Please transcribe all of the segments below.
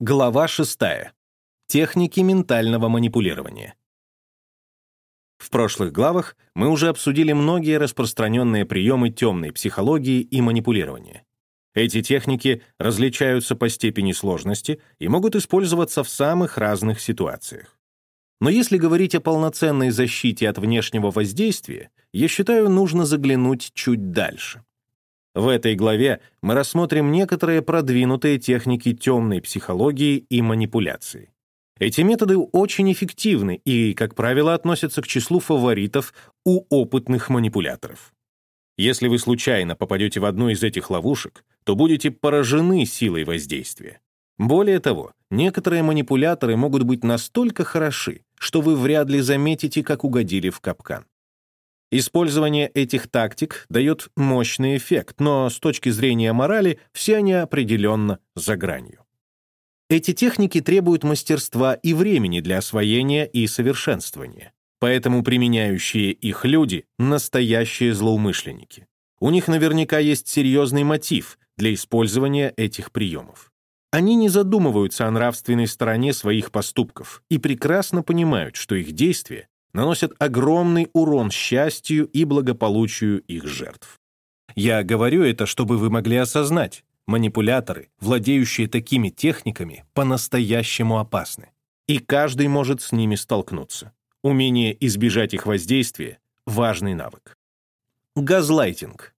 Глава 6. Техники ментального манипулирования. В прошлых главах мы уже обсудили многие распространенные приемы темной психологии и манипулирования. Эти техники различаются по степени сложности и могут использоваться в самых разных ситуациях. Но если говорить о полноценной защите от внешнего воздействия, я считаю, нужно заглянуть чуть дальше. В этой главе мы рассмотрим некоторые продвинутые техники темной психологии и манипуляции. Эти методы очень эффективны и, как правило, относятся к числу фаворитов у опытных манипуляторов. Если вы случайно попадете в одну из этих ловушек, то будете поражены силой воздействия. Более того, некоторые манипуляторы могут быть настолько хороши, что вы вряд ли заметите, как угодили в капкан. Использование этих тактик дает мощный эффект, но с точки зрения морали все они определенно за гранью. Эти техники требуют мастерства и времени для освоения и совершенствования, поэтому применяющие их люди — настоящие злоумышленники. У них наверняка есть серьезный мотив для использования этих приемов. Они не задумываются о нравственной стороне своих поступков и прекрасно понимают, что их действия наносят огромный урон счастью и благополучию их жертв. Я говорю это, чтобы вы могли осознать, манипуляторы, владеющие такими техниками, по-настоящему опасны. И каждый может с ними столкнуться. Умение избежать их воздействия — важный навык. Газлайтинг.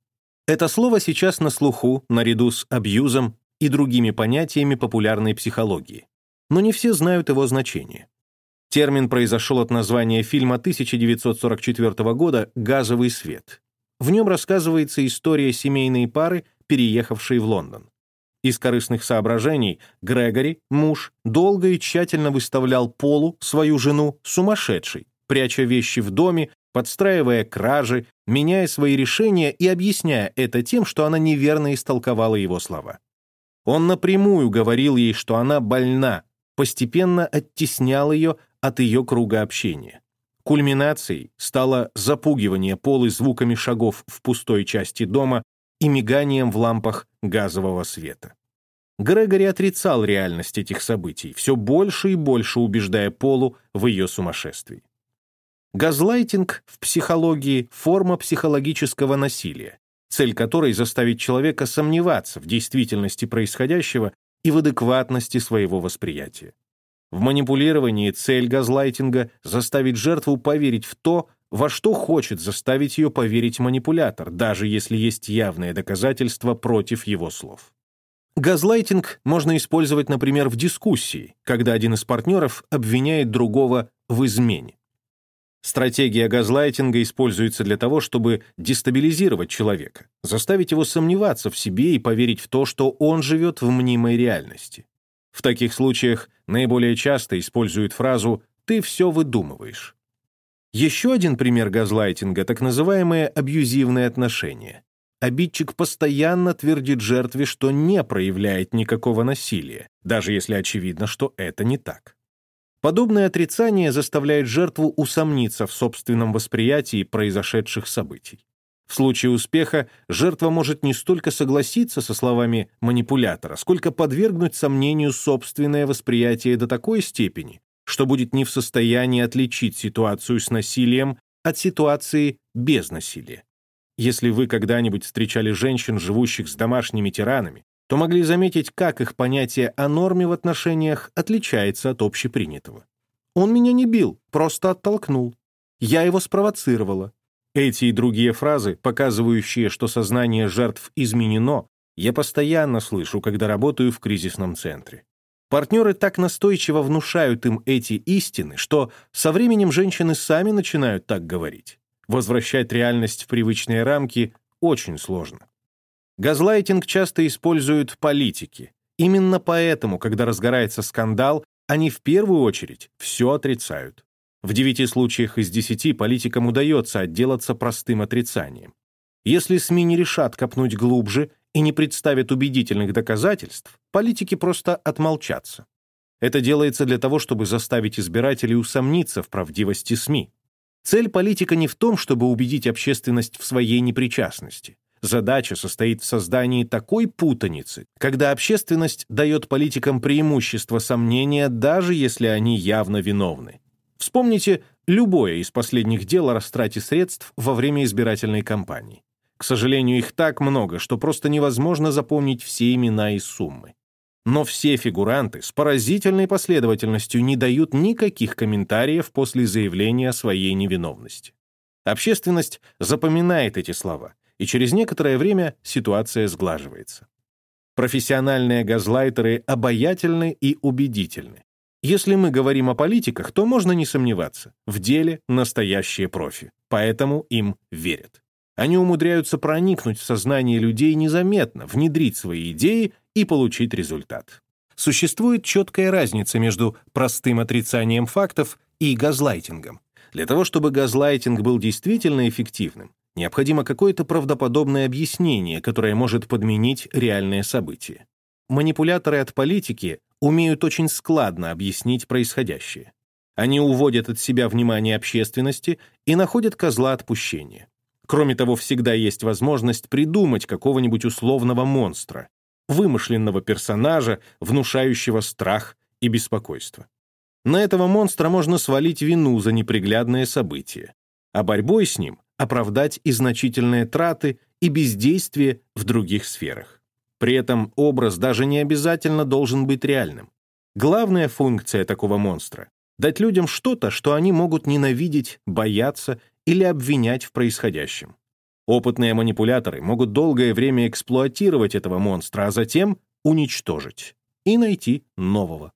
Это слово сейчас на слуху, наряду с абьюзом и другими понятиями популярной психологии. Но не все знают его значение. Термин произошел от названия фильма 1944 года «Газовый свет». В нем рассказывается история семейной пары, переехавшей в Лондон. Из корыстных соображений Грегори, муж, долго и тщательно выставлял Полу, свою жену, сумасшедшей, пряча вещи в доме, подстраивая кражи, меняя свои решения и объясняя это тем, что она неверно истолковала его слова. Он напрямую говорил ей, что она больна, постепенно оттеснял ее от ее круга общения. Кульминацией стало запугивание Полы звуками шагов в пустой части дома и миганием в лампах газового света. Грегори отрицал реальность этих событий, все больше и больше убеждая Полу в ее сумасшествии. Газлайтинг в психологии — форма психологического насилия, цель которой — заставить человека сомневаться в действительности происходящего и в адекватности своего восприятия. В манипулировании цель газлайтинга — заставить жертву поверить в то, во что хочет заставить ее поверить манипулятор, даже если есть явные доказательства против его слов. Газлайтинг можно использовать, например, в дискуссии, когда один из партнеров обвиняет другого в измене. Стратегия газлайтинга используется для того, чтобы дестабилизировать человека, заставить его сомневаться в себе и поверить в то, что он живет в мнимой реальности. В таких случаях наиболее часто используют фразу «ты все выдумываешь». Еще один пример газлайтинга — так называемые абьюзивные отношения. Обидчик постоянно твердит жертве, что не проявляет никакого насилия, даже если очевидно, что это не так. Подобное отрицание заставляет жертву усомниться в собственном восприятии произошедших событий. В случае успеха жертва может не столько согласиться со словами манипулятора, сколько подвергнуть сомнению собственное восприятие до такой степени, что будет не в состоянии отличить ситуацию с насилием от ситуации без насилия. Если вы когда-нибудь встречали женщин, живущих с домашними тиранами, то могли заметить, как их понятие о норме в отношениях отличается от общепринятого. «Он меня не бил, просто оттолкнул. Я его спровоцировала. Эти и другие фразы, показывающие, что сознание жертв изменено, я постоянно слышу, когда работаю в кризисном центре. Партнеры так настойчиво внушают им эти истины, что со временем женщины сами начинают так говорить. Возвращать реальность в привычные рамки очень сложно. Газлайтинг часто используют политики. Именно поэтому, когда разгорается скандал, они в первую очередь все отрицают. В девяти случаях из десяти политикам удается отделаться простым отрицанием. Если СМИ не решат копнуть глубже и не представят убедительных доказательств, политики просто отмолчатся. Это делается для того, чтобы заставить избирателей усомниться в правдивости СМИ. Цель политика не в том, чтобы убедить общественность в своей непричастности. Задача состоит в создании такой путаницы, когда общественность дает политикам преимущество сомнения, даже если они явно виновны. Вспомните любое из последних дел о растрате средств во время избирательной кампании. К сожалению, их так много, что просто невозможно запомнить все имена и суммы. Но все фигуранты с поразительной последовательностью не дают никаких комментариев после заявления о своей невиновности. Общественность запоминает эти слова, и через некоторое время ситуация сглаживается. Профессиональные газлайтеры обаятельны и убедительны. Если мы говорим о политиках, то можно не сомневаться, в деле настоящие профи, поэтому им верят. Они умудряются проникнуть в сознание людей незаметно, внедрить свои идеи и получить результат. Существует четкая разница между простым отрицанием фактов и газлайтингом. Для того, чтобы газлайтинг был действительно эффективным, необходимо какое-то правдоподобное объяснение, которое может подменить реальные события. Манипуляторы от политики умеют очень складно объяснить происходящее. Они уводят от себя внимание общественности и находят козла отпущения. Кроме того, всегда есть возможность придумать какого-нибудь условного монстра, вымышленного персонажа, внушающего страх и беспокойство. На этого монстра можно свалить вину за неприглядное событие, а борьбой с ним оправдать и значительные траты и бездействие в других сферах. При этом образ даже не обязательно должен быть реальным. Главная функция такого монстра — дать людям что-то, что они могут ненавидеть, бояться или обвинять в происходящем. Опытные манипуляторы могут долгое время эксплуатировать этого монстра, а затем уничтожить и найти нового.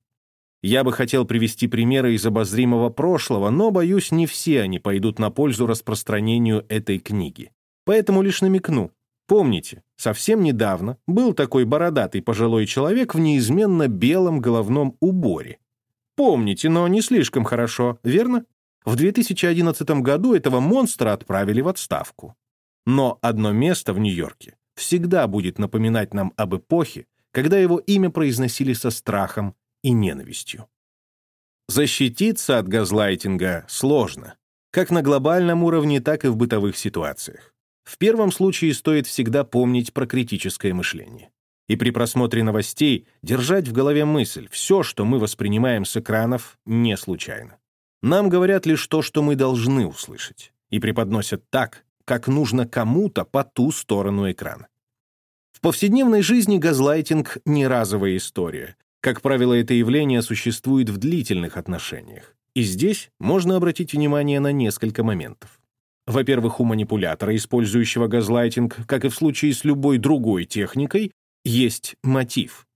Я бы хотел привести примеры из обозримого прошлого, но, боюсь, не все они пойдут на пользу распространению этой книги. Поэтому лишь намекну. Помните, совсем недавно был такой бородатый пожилой человек в неизменно белом головном уборе. Помните, но не слишком хорошо, верно? В 2011 году этого монстра отправили в отставку. Но одно место в Нью-Йорке всегда будет напоминать нам об эпохе, когда его имя произносили со страхом и ненавистью. Защититься от газлайтинга сложно, как на глобальном уровне, так и в бытовых ситуациях. В первом случае стоит всегда помнить про критическое мышление. И при просмотре новостей держать в голове мысль, все, что мы воспринимаем с экранов, не случайно. Нам говорят лишь то, что мы должны услышать, и преподносят так, как нужно кому-то по ту сторону экрана. В повседневной жизни газлайтинг — не разовая история. Как правило, это явление существует в длительных отношениях. И здесь можно обратить внимание на несколько моментов. Во-первых, у манипулятора, использующего газлайтинг, как и в случае с любой другой техникой, есть мотив.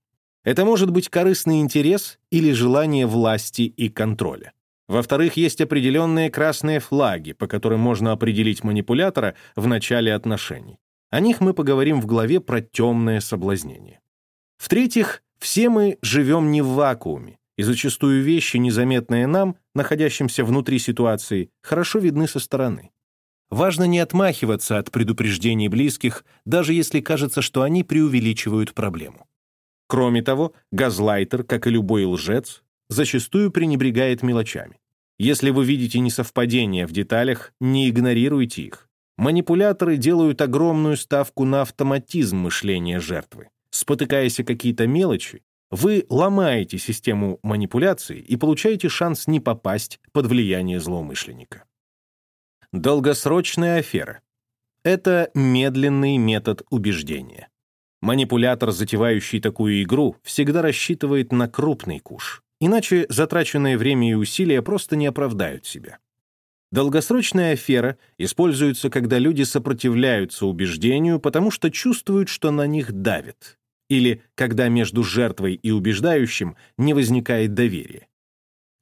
Это может быть корыстный интерес или желание власти и контроля. Во-вторых, есть определенные красные флаги, по которым можно определить манипулятора в начале отношений. О них мы поговорим в главе про темное соблазнение. В-третьих, все мы живем не в вакууме, и зачастую вещи, незаметные нам, находящимся внутри ситуации, хорошо видны со стороны. Важно не отмахиваться от предупреждений близких, даже если кажется, что они преувеличивают проблему. Кроме того, газлайтер, как и любой лжец, зачастую пренебрегает мелочами. Если вы видите несовпадения в деталях, не игнорируйте их. Манипуляторы делают огромную ставку на автоматизм мышления жертвы. Спотыкаясь о какие-то мелочи, вы ломаете систему манипуляции и получаете шанс не попасть под влияние злоумышленника. Долгосрочная афера. Это медленный метод убеждения. Манипулятор, затевающий такую игру, всегда рассчитывает на крупный куш. Иначе затраченное время и усилия просто не оправдают себя. Долгосрочная афера используется, когда люди сопротивляются убеждению, потому что чувствуют, что на них давят, или когда между жертвой и убеждающим не возникает доверия.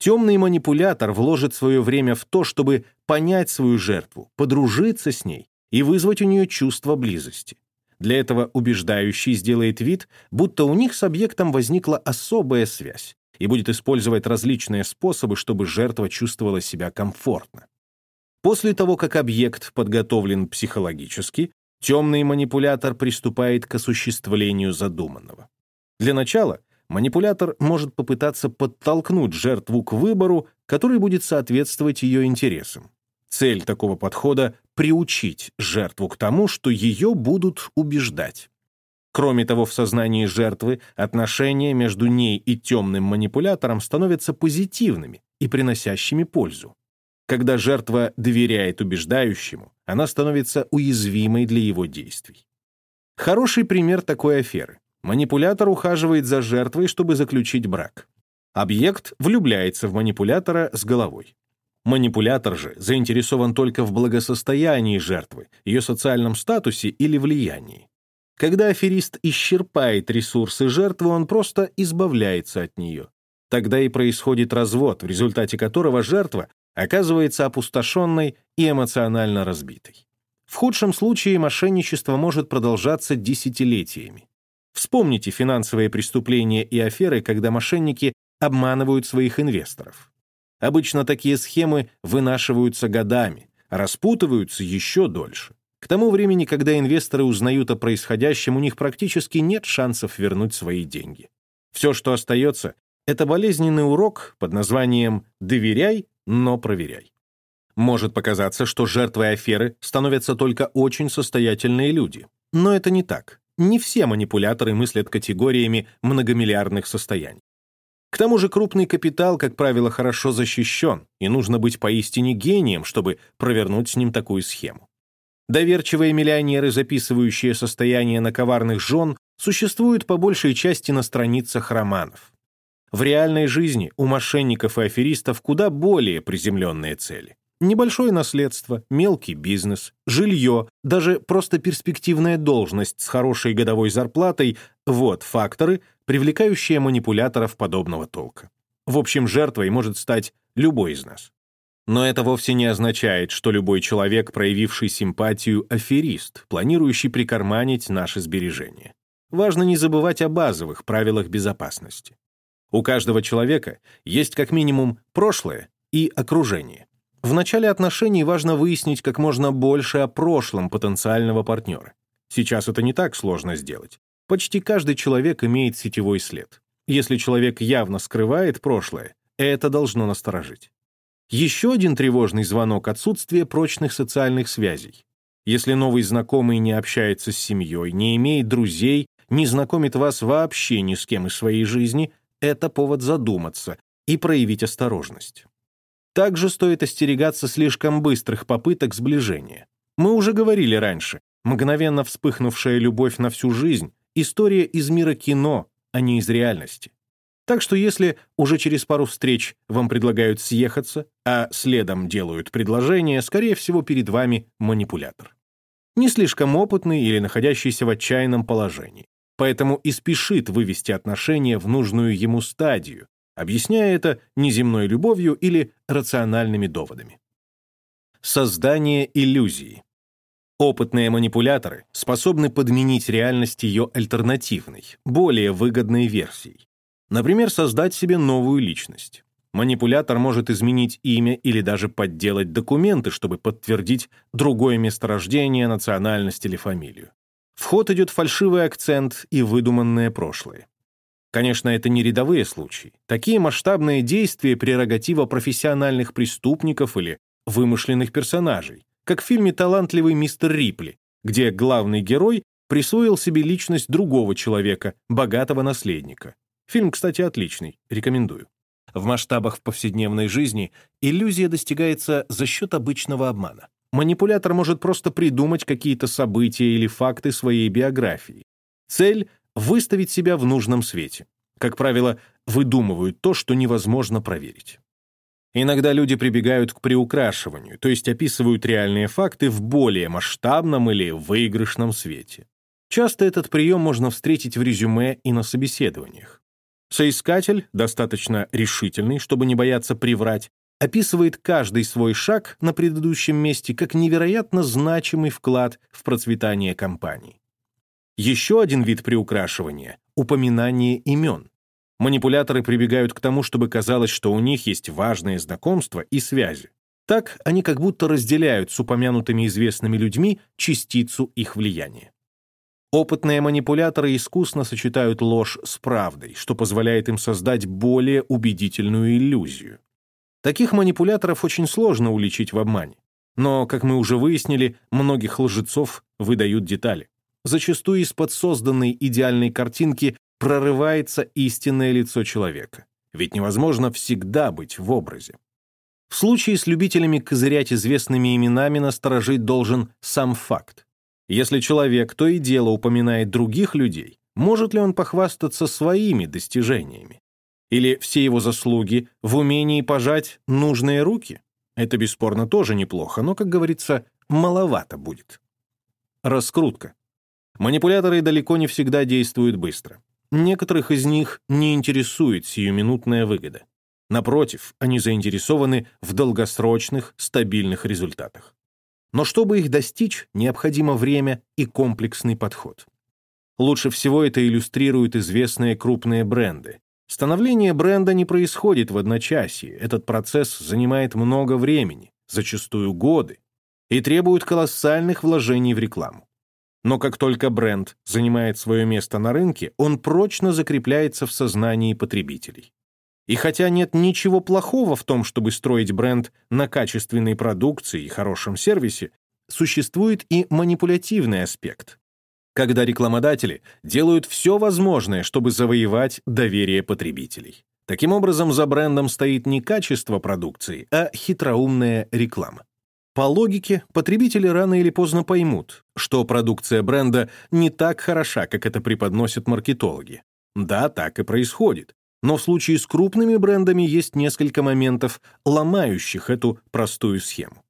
Темный манипулятор вложит свое время в то, чтобы понять свою жертву, подружиться с ней и вызвать у нее чувство близости. Для этого убеждающий сделает вид, будто у них с объектом возникла особая связь, и будет использовать различные способы, чтобы жертва чувствовала себя комфортно. После того, как объект подготовлен психологически, темный манипулятор приступает к осуществлению задуманного. Для начала манипулятор может попытаться подтолкнуть жертву к выбору, который будет соответствовать ее интересам. Цель такого подхода — приучить жертву к тому, что ее будут убеждать. Кроме того, в сознании жертвы отношения между ней и темным манипулятором становятся позитивными и приносящими пользу. Когда жертва доверяет убеждающему, она становится уязвимой для его действий. Хороший пример такой аферы. Манипулятор ухаживает за жертвой, чтобы заключить брак. Объект влюбляется в манипулятора с головой. Манипулятор же заинтересован только в благосостоянии жертвы, ее социальном статусе или влиянии. Когда аферист исчерпает ресурсы жертвы, он просто избавляется от нее. Тогда и происходит развод, в результате которого жертва оказывается опустошенной и эмоционально разбитой. В худшем случае мошенничество может продолжаться десятилетиями. Вспомните финансовые преступления и аферы, когда мошенники обманывают своих инвесторов. Обычно такие схемы вынашиваются годами, распутываются еще дольше. К тому времени, когда инвесторы узнают о происходящем, у них практически нет шансов вернуть свои деньги. Все, что остается, это болезненный урок под названием «доверяй, но проверяй». Может показаться, что жертвой аферы становятся только очень состоятельные люди. Но это не так. Не все манипуляторы мыслят категориями многомиллиардных состояний. К тому же крупный капитал, как правило, хорошо защищен, и нужно быть поистине гением, чтобы провернуть с ним такую схему. Доверчивые миллионеры, записывающие состояние на коварных жен, существуют по большей части на страницах романов. В реальной жизни у мошенников и аферистов куда более приземленные цели. Небольшое наследство, мелкий бизнес, жилье, даже просто перспективная должность с хорошей годовой зарплатой — вот факторы, привлекающие манипуляторов подобного толка. В общем, жертвой может стать любой из нас. Но это вовсе не означает, что любой человек, проявивший симпатию, аферист, планирующий прикарманить наши сбережения. Важно не забывать о базовых правилах безопасности. У каждого человека есть как минимум прошлое и окружение. В начале отношений важно выяснить как можно больше о прошлом потенциального партнера. Сейчас это не так сложно сделать. Почти каждый человек имеет сетевой след. Если человек явно скрывает прошлое, это должно насторожить. Еще один тревожный звонок — отсутствие прочных социальных связей. Если новый знакомый не общается с семьей, не имеет друзей, не знакомит вас вообще ни с кем из своей жизни, это повод задуматься и проявить осторожность. Также стоит остерегаться слишком быстрых попыток сближения. Мы уже говорили раньше, мгновенно вспыхнувшая любовь на всю жизнь — история из мира кино, а не из реальности. Так что если уже через пару встреч вам предлагают съехаться, а следом делают предложение, скорее всего, перед вами манипулятор. Не слишком опытный или находящийся в отчаянном положении. Поэтому и спешит вывести отношения в нужную ему стадию, объясняя это неземной любовью или рациональными доводами. Создание иллюзии. Опытные манипуляторы способны подменить реальность ее альтернативной, более выгодной версией. Например, создать себе новую личность. Манипулятор может изменить имя или даже подделать документы, чтобы подтвердить другое месторождение, национальность или фамилию. В ход идет фальшивый акцент и выдуманное прошлое. Конечно, это не рядовые случаи. Такие масштабные действия — прерогатива профессиональных преступников или вымышленных персонажей, как в фильме «Талантливый мистер Рипли», где главный герой присвоил себе личность другого человека, богатого наследника. Фильм, кстати, отличный, рекомендую. В масштабах в повседневной жизни иллюзия достигается за счет обычного обмана. Манипулятор может просто придумать какие-то события или факты своей биографии. Цель — выставить себя в нужном свете. Как правило, выдумывают то, что невозможно проверить. Иногда люди прибегают к приукрашиванию, то есть описывают реальные факты в более масштабном или выигрышном свете. Часто этот прием можно встретить в резюме и на собеседованиях. Соискатель, достаточно решительный, чтобы не бояться приврать, описывает каждый свой шаг на предыдущем месте как невероятно значимый вклад в процветание компании. Еще один вид приукрашивания — упоминание имен. Манипуляторы прибегают к тому, чтобы казалось, что у них есть важные знакомства и связи. Так они как будто разделяют с упомянутыми известными людьми частицу их влияния. Опытные манипуляторы искусно сочетают ложь с правдой, что позволяет им создать более убедительную иллюзию. Таких манипуляторов очень сложно уличить в обмане. Но, как мы уже выяснили, многих лжецов выдают детали. Зачастую из-под созданной идеальной картинки прорывается истинное лицо человека. Ведь невозможно всегда быть в образе. В случае с любителями козырять известными именами насторожить должен сам факт. Если человек то и дело упоминает других людей, может ли он похвастаться своими достижениями? Или все его заслуги в умении пожать нужные руки? Это бесспорно тоже неплохо, но, как говорится, маловато будет. Раскрутка. Манипуляторы далеко не всегда действуют быстро. Некоторых из них не интересует сиюминутная выгода. Напротив, они заинтересованы в долгосрочных, стабильных результатах. Но чтобы их достичь, необходимо время и комплексный подход. Лучше всего это иллюстрируют известные крупные бренды, Становление бренда не происходит в одночасье, этот процесс занимает много времени, зачастую годы, и требует колоссальных вложений в рекламу. Но как только бренд занимает свое место на рынке, он прочно закрепляется в сознании потребителей. И хотя нет ничего плохого в том, чтобы строить бренд на качественной продукции и хорошем сервисе, существует и манипулятивный аспект, когда рекламодатели делают все возможное, чтобы завоевать доверие потребителей. Таким образом, за брендом стоит не качество продукции, а хитроумная реклама. По логике, потребители рано или поздно поймут, что продукция бренда не так хороша, как это преподносят маркетологи. Да, так и происходит. Но в случае с крупными брендами есть несколько моментов, ломающих эту простую схему.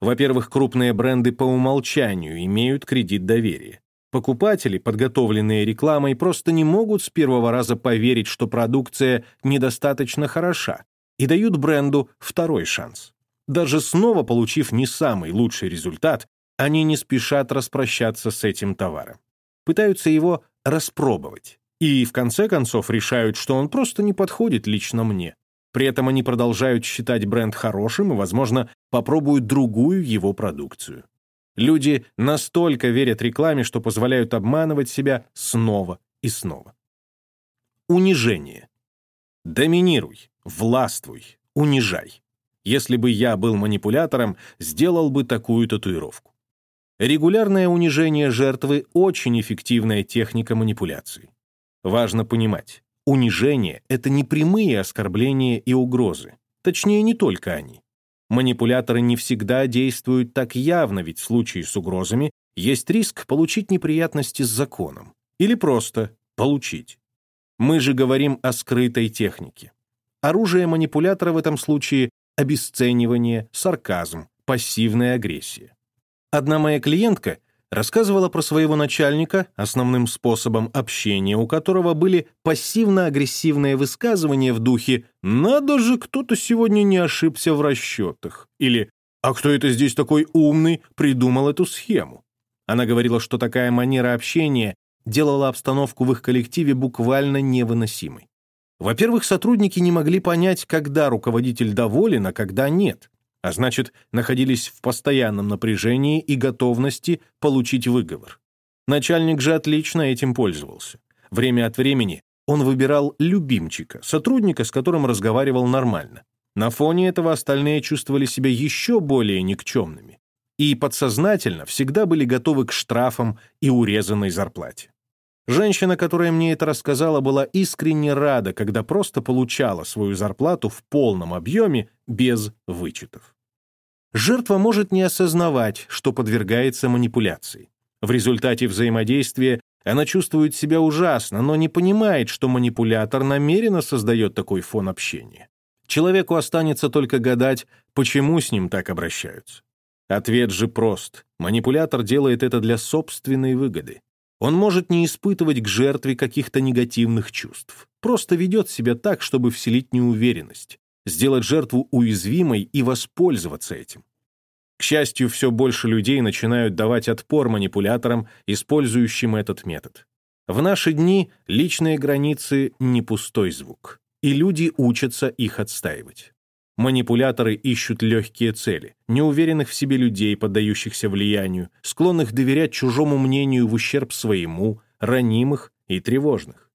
Во-первых, крупные бренды по умолчанию имеют кредит доверия. Покупатели, подготовленные рекламой, просто не могут с первого раза поверить, что продукция недостаточно хороша, и дают бренду второй шанс. Даже снова получив не самый лучший результат, они не спешат распрощаться с этим товаром. Пытаются его распробовать. И в конце концов решают, что он просто не подходит лично мне. При этом они продолжают считать бренд хорошим и, возможно, попробуют другую его продукцию. Люди настолько верят рекламе, что позволяют обманывать себя снова и снова. Унижение. Доминируй, властвуй, унижай. Если бы я был манипулятором, сделал бы такую татуировку. Регулярное унижение жертвы – очень эффективная техника манипуляции. Важно понимать, унижение – это не прямые оскорбления и угрозы. Точнее, не только они. Манипуляторы не всегда действуют так явно, ведь в случае с угрозами есть риск получить неприятности с законом. Или просто получить. Мы же говорим о скрытой технике. Оружие манипулятора в этом случае — обесценивание, сарказм, пассивная агрессия. Одна моя клиентка рассказывала про своего начальника, основным способом общения у которого были пассивно-агрессивные высказывания в духе «надо же, кто-то сегодня не ошибся в расчетах» или «а кто это здесь такой умный, придумал эту схему». Она говорила, что такая манера общения делала обстановку в их коллективе буквально невыносимой. Во-первых, сотрудники не могли понять, когда руководитель доволен, а когда нет а значит, находились в постоянном напряжении и готовности получить выговор. Начальник же отлично этим пользовался. Время от времени он выбирал любимчика, сотрудника, с которым разговаривал нормально. На фоне этого остальные чувствовали себя еще более никчемными и подсознательно всегда были готовы к штрафам и урезанной зарплате. Женщина, которая мне это рассказала, была искренне рада, когда просто получала свою зарплату в полном объеме без вычетов. Жертва может не осознавать, что подвергается манипуляции. В результате взаимодействия она чувствует себя ужасно, но не понимает, что манипулятор намеренно создает такой фон общения. Человеку останется только гадать, почему с ним так обращаются. Ответ же прост. Манипулятор делает это для собственной выгоды. Он может не испытывать к жертве каких-то негативных чувств, просто ведет себя так, чтобы вселить неуверенность, сделать жертву уязвимой и воспользоваться этим. К счастью, все больше людей начинают давать отпор манипуляторам, использующим этот метод. В наши дни личные границы — не пустой звук, и люди учатся их отстаивать. Манипуляторы ищут легкие цели, неуверенных в себе людей, поддающихся влиянию, склонных доверять чужому мнению в ущерб своему, ранимых и тревожных.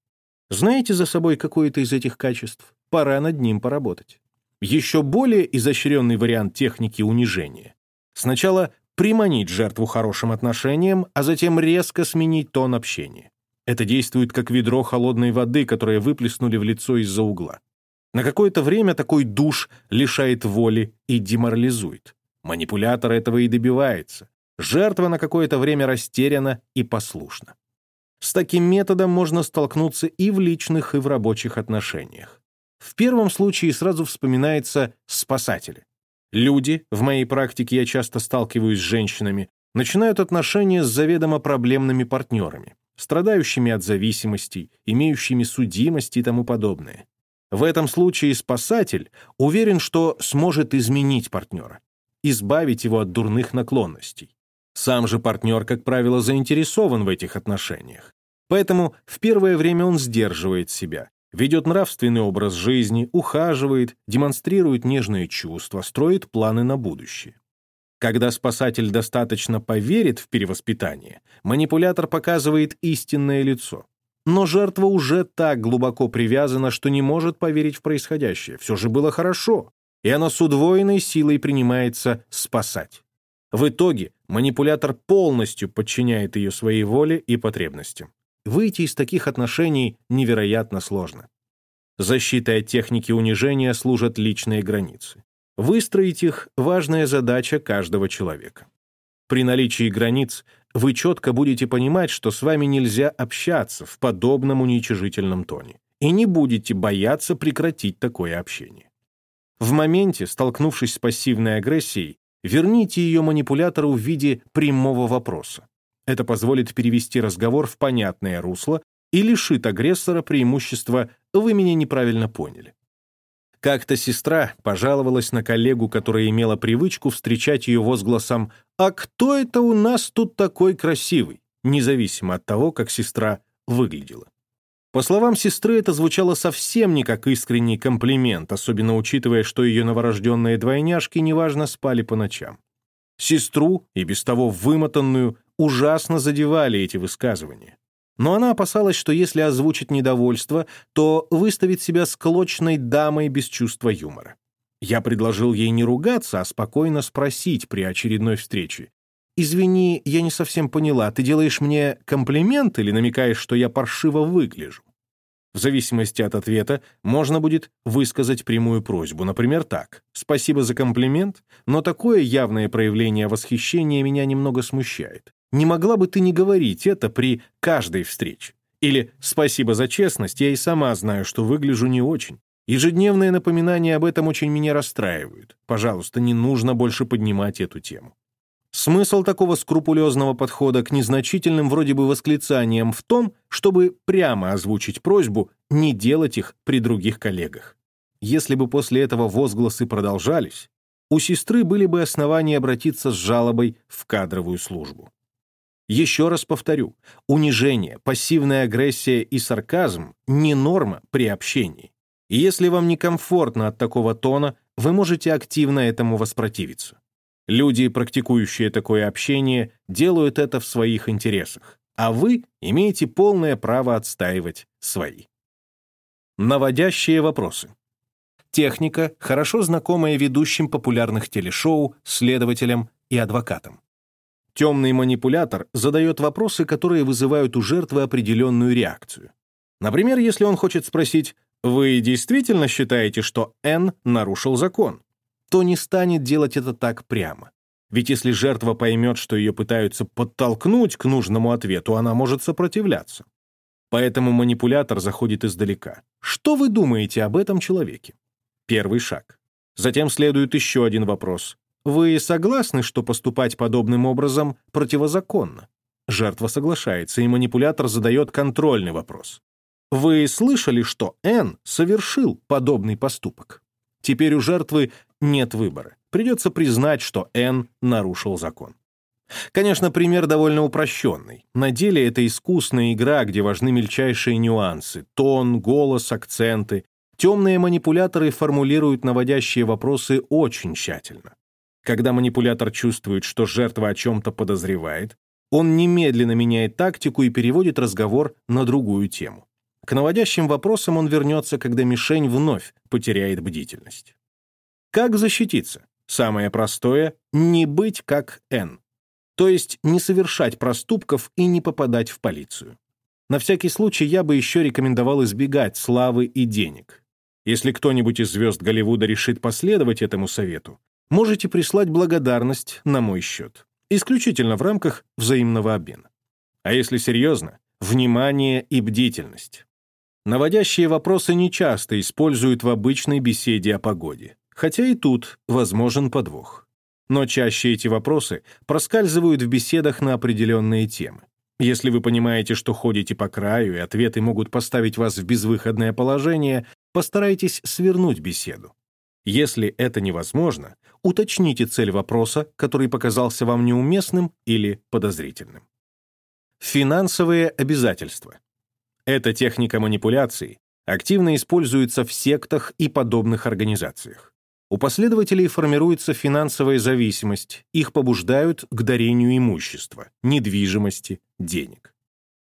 Знаете за собой какое-то из этих качеств? Пора над ним поработать. Еще более изощренный вариант техники унижения Сначала приманить жертву хорошим отношением, а затем резко сменить тон общения. Это действует как ведро холодной воды, которое выплеснули в лицо из-за угла. На какое-то время такой душ лишает воли и деморализует. Манипулятор этого и добивается. Жертва на какое-то время растеряна и послушна. С таким методом можно столкнуться и в личных, и в рабочих отношениях. В первом случае сразу вспоминается спасатели. Люди, в моей практике я часто сталкиваюсь с женщинами, начинают отношения с заведомо проблемными партнерами, страдающими от зависимостей, имеющими судимость и тому подобное. В этом случае спасатель уверен, что сможет изменить партнера, избавить его от дурных наклонностей. Сам же партнер, как правило, заинтересован в этих отношениях. Поэтому в первое время он сдерживает себя, ведет нравственный образ жизни, ухаживает, демонстрирует нежные чувства, строит планы на будущее. Когда спасатель достаточно поверит в перевоспитание, манипулятор показывает истинное лицо. Но жертва уже так глубоко привязана, что не может поверить в происходящее. Все же было хорошо, и она с удвоенной силой принимается спасать. В итоге манипулятор полностью подчиняет ее своей воле и потребностям. Выйти из таких отношений невероятно сложно. Защитой от техники унижения служат личные границы. Выстроить их — важная задача каждого человека. При наличии границ вы четко будете понимать, что с вами нельзя общаться в подобном уничижительном тоне, и не будете бояться прекратить такое общение. В моменте, столкнувшись с пассивной агрессией, верните ее манипулятору в виде прямого вопроса. Это позволит перевести разговор в понятное русло и лишит агрессора преимущества «вы меня неправильно поняли». Как-то сестра пожаловалась на коллегу, которая имела привычку встречать ее возгласом «А кто это у нас тут такой красивый?» независимо от того, как сестра выглядела. По словам сестры, это звучало совсем не как искренний комплимент, особенно учитывая, что ее новорожденные двойняшки неважно спали по ночам. Сестру, и без того вымотанную, ужасно задевали эти высказывания. Но она опасалась, что если озвучит недовольство, то выставит себя склочной дамой без чувства юмора. Я предложил ей не ругаться, а спокойно спросить при очередной встрече. «Извини, я не совсем поняла, ты делаешь мне комплимент или намекаешь, что я паршиво выгляжу?» В зависимости от ответа можно будет высказать прямую просьбу, например, так. «Спасибо за комплимент, но такое явное проявление восхищения меня немного смущает не могла бы ты не говорить это при каждой встрече? Или «Спасибо за честность, я и сама знаю, что выгляжу не очень. Ежедневные напоминания об этом очень меня расстраивают. Пожалуйста, не нужно больше поднимать эту тему». Смысл такого скрупулезного подхода к незначительным вроде бы восклицаниям в том, чтобы прямо озвучить просьбу не делать их при других коллегах. Если бы после этого возгласы продолжались, у сестры были бы основания обратиться с жалобой в кадровую службу. Еще раз повторю, унижение, пассивная агрессия и сарказм не норма при общении. И если вам некомфортно от такого тона, вы можете активно этому воспротивиться. Люди, практикующие такое общение, делают это в своих интересах, а вы имеете полное право отстаивать свои. Наводящие вопросы. Техника, хорошо знакомая ведущим популярных телешоу, следователям и адвокатам. Темный манипулятор задает вопросы, которые вызывают у жертвы определенную реакцию. Например, если он хочет спросить «Вы действительно считаете, что Н нарушил закон?» то не станет делать это так прямо. Ведь если жертва поймет, что ее пытаются подтолкнуть к нужному ответу, она может сопротивляться. Поэтому манипулятор заходит издалека. Что вы думаете об этом человеке? Первый шаг. Затем следует еще один вопрос. Вы согласны, что поступать подобным образом противозаконно? Жертва соглашается, и манипулятор задает контрольный вопрос. Вы слышали, что Н совершил подобный поступок? Теперь у жертвы нет выбора. Придется признать, что Н нарушил закон. Конечно, пример довольно упрощенный. На деле это искусная игра, где важны мельчайшие нюансы — тон, голос, акценты. Темные манипуляторы формулируют наводящие вопросы очень тщательно. Когда манипулятор чувствует, что жертва о чем-то подозревает, он немедленно меняет тактику и переводит разговор на другую тему. К наводящим вопросам он вернется, когда мишень вновь потеряет бдительность. Как защититься? Самое простое — не быть как Н. То есть не совершать проступков и не попадать в полицию. На всякий случай я бы еще рекомендовал избегать славы и денег. Если кто-нибудь из звезд Голливуда решит последовать этому совету, можете прислать благодарность на мой счет. Исключительно в рамках взаимного обмена. А если серьезно, внимание и бдительность. Наводящие вопросы нечасто используют в обычной беседе о погоде. Хотя и тут возможен подвох. Но чаще эти вопросы проскальзывают в беседах на определенные темы. Если вы понимаете, что ходите по краю, и ответы могут поставить вас в безвыходное положение, постарайтесь свернуть беседу. Если это невозможно, уточните цель вопроса, который показался вам неуместным или подозрительным. Финансовые обязательства. Эта техника манипуляции активно используется в сектах и подобных организациях. У последователей формируется финансовая зависимость, их побуждают к дарению имущества, недвижимости, денег.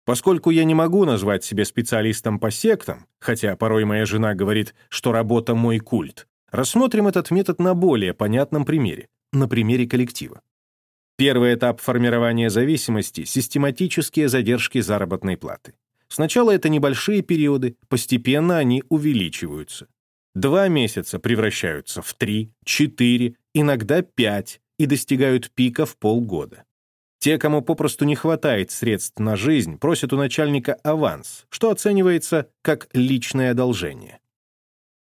Поскольку я не могу назвать себя специалистом по сектам, хотя порой моя жена говорит, что работа мой культ, рассмотрим этот метод на более понятном примере, на примере коллектива. Первый этап формирования зависимости — систематические задержки заработной платы. Сначала это небольшие периоды, постепенно они увеличиваются. Два месяца превращаются в три, четыре, иногда пять и достигают пика в полгода. Те, кому попросту не хватает средств на жизнь, просят у начальника аванс, что оценивается как личное одолжение.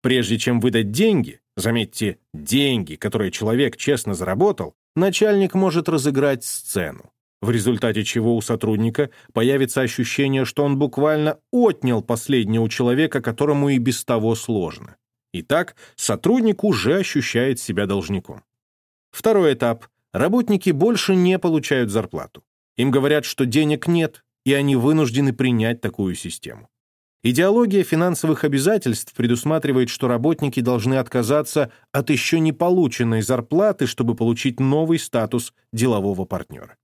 Прежде чем выдать деньги, заметьте, деньги, которые человек честно заработал, начальник может разыграть сцену, в результате чего у сотрудника появится ощущение, что он буквально отнял последнего человека, которому и без того сложно. Итак, сотрудник уже ощущает себя должником. Второй этап. Работники больше не получают зарплату. Им говорят, что денег нет, и они вынуждены принять такую систему. Идеология финансовых обязательств предусматривает, что работники должны отказаться от еще не полученной зарплаты, чтобы получить новый статус делового партнера.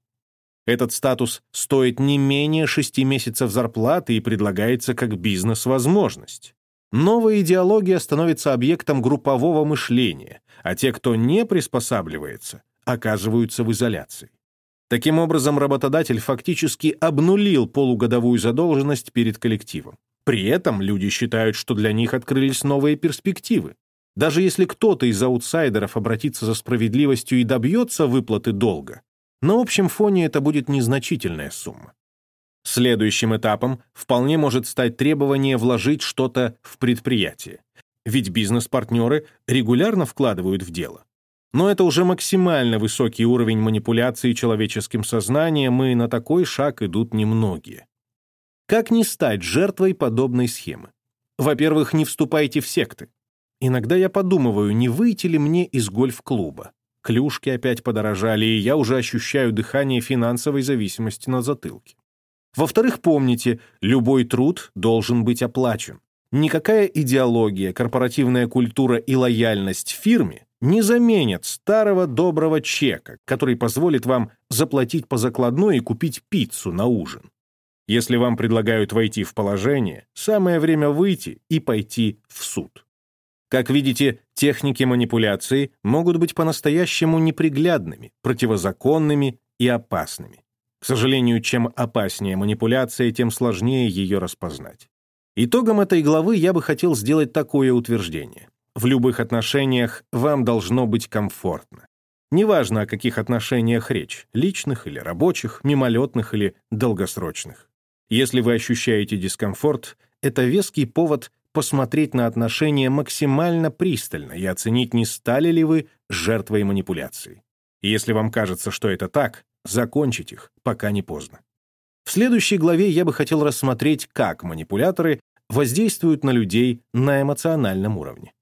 Этот статус стоит не менее шести месяцев зарплаты и предлагается как бизнес-возможность. Новая идеология становится объектом группового мышления, а те, кто не приспосабливается, оказываются в изоляции. Таким образом, работодатель фактически обнулил полугодовую задолженность перед коллективом. При этом люди считают, что для них открылись новые перспективы. Даже если кто-то из аутсайдеров обратится за справедливостью и добьется выплаты долга, на общем фоне это будет незначительная сумма. Следующим этапом вполне может стать требование вложить что-то в предприятие. Ведь бизнес-партнеры регулярно вкладывают в дело. Но это уже максимально высокий уровень манипуляции человеческим сознанием, и на такой шаг идут немногие. Как не стать жертвой подобной схемы? Во-первых, не вступайте в секты. Иногда я подумываю, не выйти ли мне из гольф-клуба. Клюшки опять подорожали, и я уже ощущаю дыхание финансовой зависимости на затылке. Во-вторых, помните, любой труд должен быть оплачен. Никакая идеология, корпоративная культура и лояльность фирме не заменят старого доброго чека, который позволит вам заплатить по закладной и купить пиццу на ужин. Если вам предлагают войти в положение, самое время выйти и пойти в суд. Как видите, техники манипуляции могут быть по-настоящему неприглядными, противозаконными и опасными. К сожалению, чем опаснее манипуляция, тем сложнее ее распознать. Итогом этой главы я бы хотел сделать такое утверждение. В любых отношениях вам должно быть комфортно. Неважно, о каких отношениях речь, личных или рабочих, мимолетных или долгосрочных. Если вы ощущаете дискомфорт, это веский повод посмотреть на отношения максимально пристально и оценить, не стали ли вы жертвой манипуляции. Если вам кажется, что это так, закончить их, пока не поздно. В следующей главе я бы хотел рассмотреть, как манипуляторы воздействуют на людей на эмоциональном уровне.